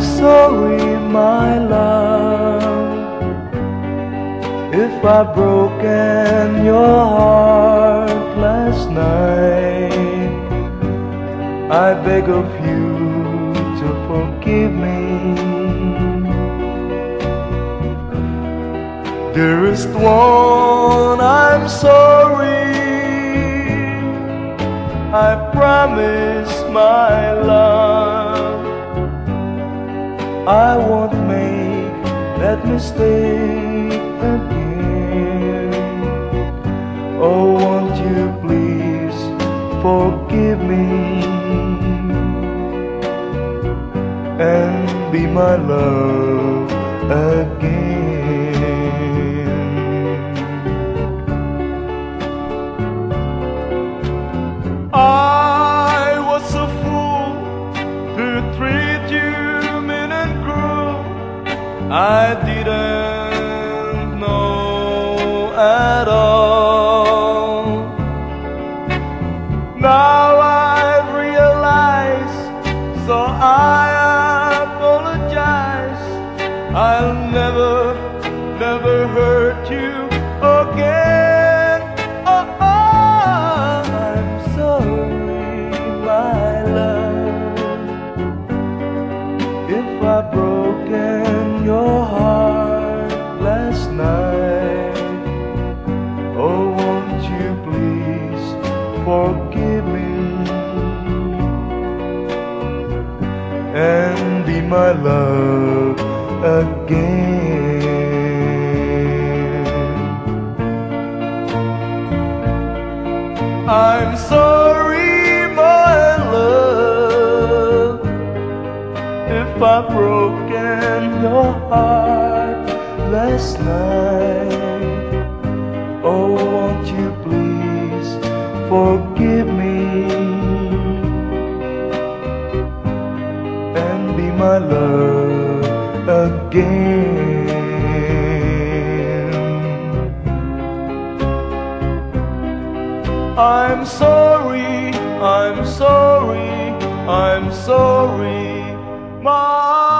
sorry, my love, if I've broken your heart last night. I beg of you to forgive me. Dearest one, I'm sorry. I promise, my love, I won't make that mistake again. Oh, won't you please forgive me and be my love again? I didn't know at all. Now I realize, so I apologize. I'll never, never hurt you again. Oh, oh, I'm sorry, my love, if I've broken last night. Oh, won't you please forgive me and be my love again? I'm sorry, my love, if I've broken your heart last night. Oh, won't you please forgive me and be my love again? I'm sorry, I'm sorry, I'm sorry, my